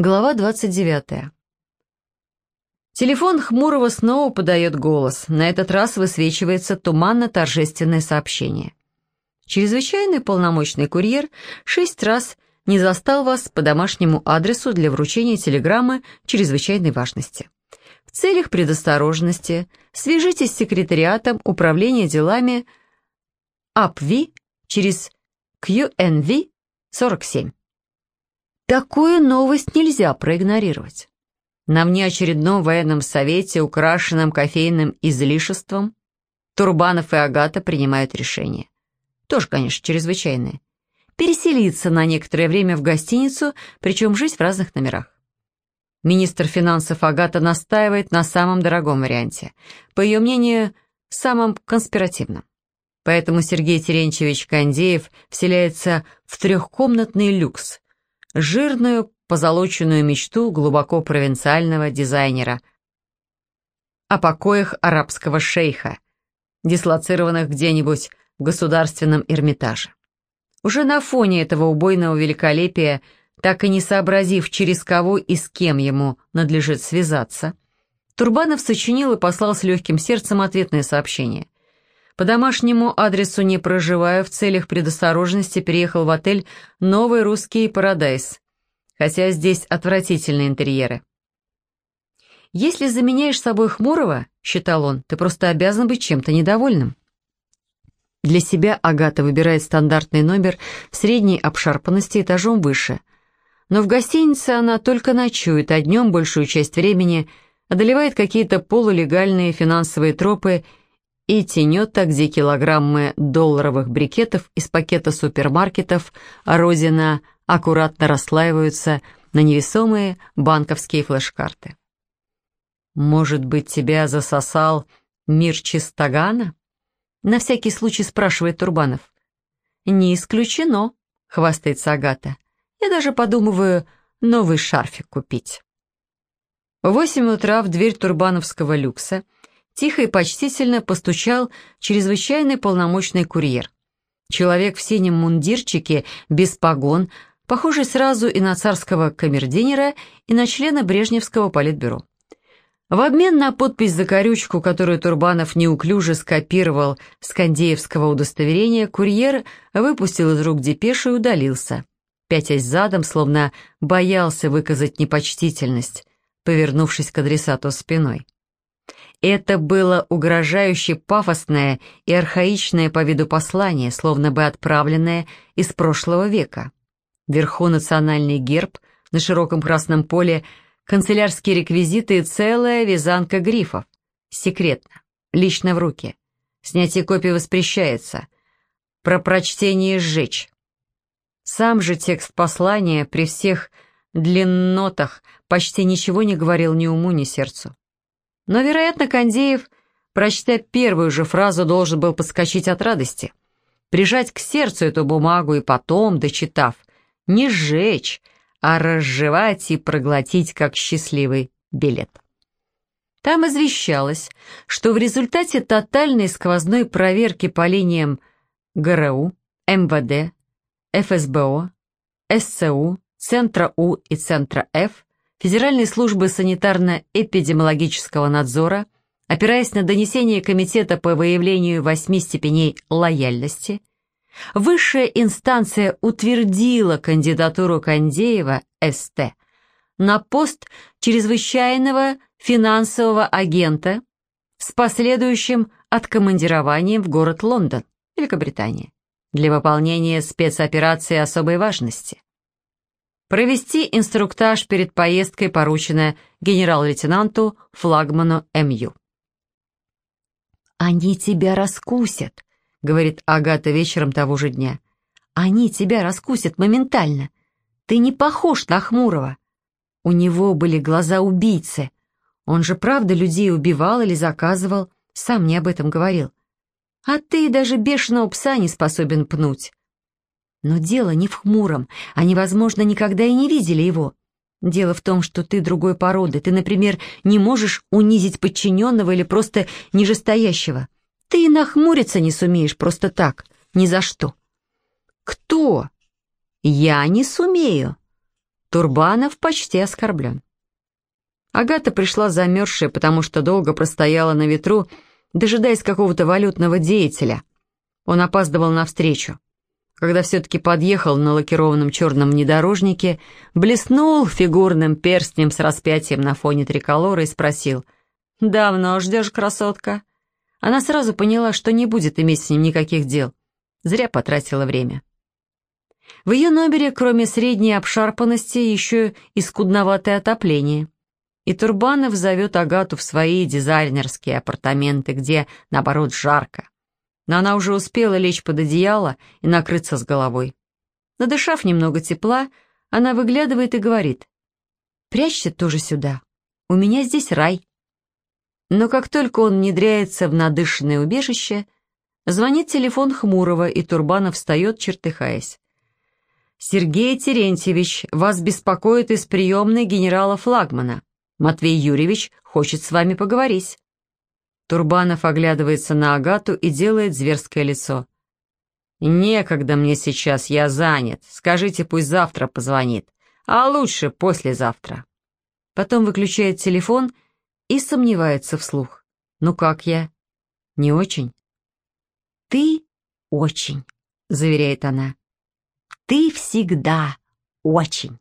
Глава 29. Телефон Хмурого снова подает голос. На этот раз высвечивается туманно-торжественное сообщение. Чрезвычайный полномочный курьер шесть раз не застал вас по домашнему адресу для вручения телеграммы чрезвычайной важности. В целях предосторожности свяжитесь с секретариатом управления делами АПВИ через QNV 47. Такую новость нельзя проигнорировать. На внеочередном военном совете, украшенном кофейным излишеством, Турбанов и Агата принимают решение. Тоже, конечно, чрезвычайное. Переселиться на некоторое время в гостиницу, причем жить в разных номерах. Министр финансов Агата настаивает на самом дорогом варианте. По ее мнению, самом конспиративном. Поэтому Сергей Терентьевич Кондеев вселяется в трехкомнатный люкс, жирную позолоченную мечту глубоко провинциального дизайнера о покоях арабского шейха, дислоцированных где-нибудь в государственном Эрмитаже. Уже на фоне этого убойного великолепия, так и не сообразив, через кого и с кем ему надлежит связаться, Турбанов сочинил и послал с легким сердцем ответное сообщение. По домашнему адресу не проживая, в целях предосторожности переехал в отель «Новый русский парадайз», хотя здесь отвратительные интерьеры. «Если заменяешь собой Хмурого, — считал он, — ты просто обязан быть чем-то недовольным». Для себя Агата выбирает стандартный номер в средней обшарпанности этажом выше. Но в гостинице она только ночует, а днем большую часть времени одолевает какие-то полулегальные финансовые тропы и тянет так, где килограммы долларовых брикетов из пакета супермаркетов «Родина» аккуратно расслаиваются на невесомые банковские флеш-карты. «Может быть, тебя засосал мир Чистогана?» На всякий случай спрашивает Турбанов. «Не исключено», — хвастается Агата. «Я даже подумываю новый шарфик купить». В восемь утра в дверь турбановского люкса — тихо и почтительно постучал чрезвычайный полномочный курьер. Человек в синем мундирчике, без погон, похожий сразу и на царского камердинера, и на члена Брежневского политбюро. В обмен на подпись за корючку, которую Турбанов неуклюже скопировал с кондеевского удостоверения, курьер выпустил из рук депешу и удалился, пятясь задом, словно боялся выказать непочтительность, повернувшись к адресату спиной. Это было угрожающе пафосное и архаичное по виду послание, словно бы отправленное из прошлого века. Вверху национальный герб, на широком красном поле канцелярские реквизиты и целая вязанка грифов. Секретно, лично в руки. Снятие копий воспрещается. Про прочтение сжечь. Сам же текст послания при всех длиннотах почти ничего не говорил ни уму, ни сердцу. Но, вероятно, Кондеев, прочтя первую же фразу, должен был подскочить от радости, прижать к сердцу эту бумагу и потом, дочитав, не сжечь, а разжевать и проглотить как счастливый билет. Там извещалось, что в результате тотальной сквозной проверки по линиям ГРУ, МВД, ФСБО, СЦУ, Центра У и Центра Ф Федеральной службы санитарно-эпидемиологического надзора, опираясь на донесение Комитета по выявлению восьми степеней лояльности, высшая инстанция утвердила кандидатуру Кондеева, СТ, на пост чрезвычайного финансового агента с последующим откомандированием в город Лондон, Великобритания, для выполнения спецоперации особой важности. Провести инструктаж перед поездкой поручено генерал-лейтенанту флагману МЮ. «Они тебя раскусят», — говорит Агата вечером того же дня. «Они тебя раскусят моментально. Ты не похож на Хмурого. У него были глаза убийцы. Он же правда людей убивал или заказывал, сам мне об этом говорил. А ты даже бешеного пса не способен пнуть. Но дело не в хмуром, они, возможно, никогда и не видели его. Дело в том, что ты другой породы. Ты, например, не можешь унизить подчиненного или просто нижестоящего. Ты и нахмуриться не сумеешь просто так, ни за что. Кто? Я не сумею. Турбанов почти оскорблен. Агата пришла замерзшая, потому что долго простояла на ветру, дожидаясь какого-то валютного деятеля. Он опаздывал навстречу. Когда все-таки подъехал на лакированном черном внедорожнике, блеснул фигурным перстнем с распятием на фоне триколора и спросил «Давно ждешь, красотка?» Она сразу поняла, что не будет иметь с ним никаких дел. Зря потратила время. В ее номере, кроме средней обшарпанности, еще и скудноватое отопление. И Турбанов зовет Агату в свои дизайнерские апартаменты, где, наоборот, жарко. Но она уже успела лечь под одеяло и накрыться с головой. Надышав немного тепла, она выглядывает и говорит, «Прячься тоже сюда. У меня здесь рай». Но как только он внедряется в надышанное убежище, звонит телефон Хмурого, и Турбанов встает, чертыхаясь. «Сергей Терентьевич, вас беспокоит из приемной генерала Флагмана. Матвей Юрьевич хочет с вами поговорить». Турбанов оглядывается на Агату и делает зверское лицо. «Некогда мне сейчас, я занят. Скажите, пусть завтра позвонит. А лучше послезавтра». Потом выключает телефон и сомневается вслух. «Ну как я?» «Не очень?» «Ты очень», — заверяет она. «Ты всегда очень».